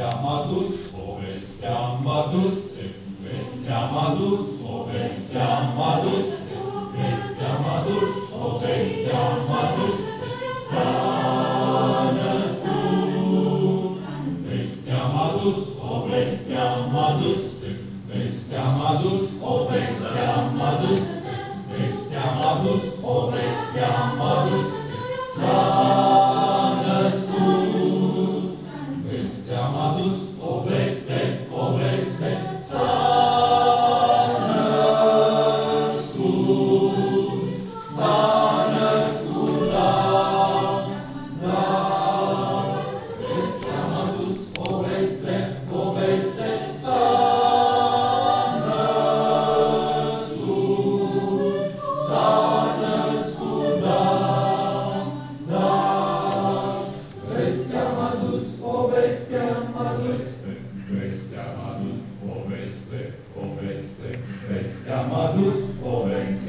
Povestea m-a dus, povestea m-a dus, povestea m-a dus, povestea m-a dus, povestea m-a dus, povestea m-a dus, s-a născut. Povestea m-a dus, povestea m-a dus, povestea m-a dus, povestea m-a dus, povestea m-a dus, povestea chamados homens,